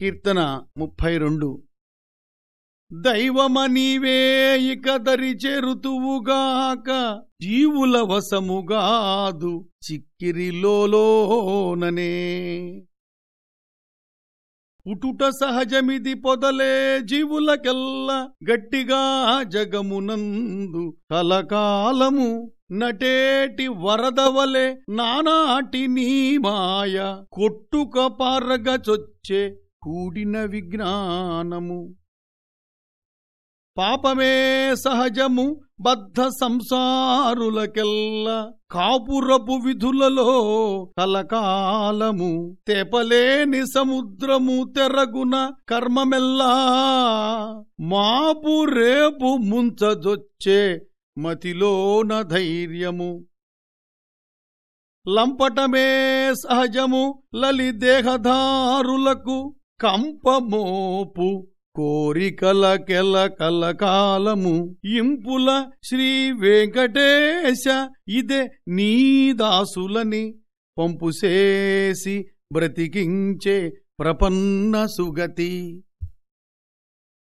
కీర్తన ముప్పై రెండు దైవమనీవే ఇక దరిచే ఋతువుగాక జీవుల వసముగాదు చిక్కిరిలోననే పుటుట సహజమిది పొదలే జీవులకెల్ల గట్టిగా జగమునందు కలకాలము నటేటి వరదవలే నానాటి నీ మాయ కొట్టుక పారగ చొచ్చే కూడిన విజ్ఞానము. పాపమే సహజము బద్ధ సంసారులకెల్ల. కాపురపు విధులలో కలకాలము తెపలేని సముద్రము తెరగున కర్మమెల్లా. మాపు రేపు ముంచదొచ్చే మతిలోన ధైర్యము. లంపటమే సహజము లలి దేహధారులకు కంపమోపు కోరికల కెల కలకాలము ఇంపుల శ్రీ వెంకటేశ ఇదే నీ దాసులని పంపుసేసి బ్రతికించే ప్రపన్న సుగతి.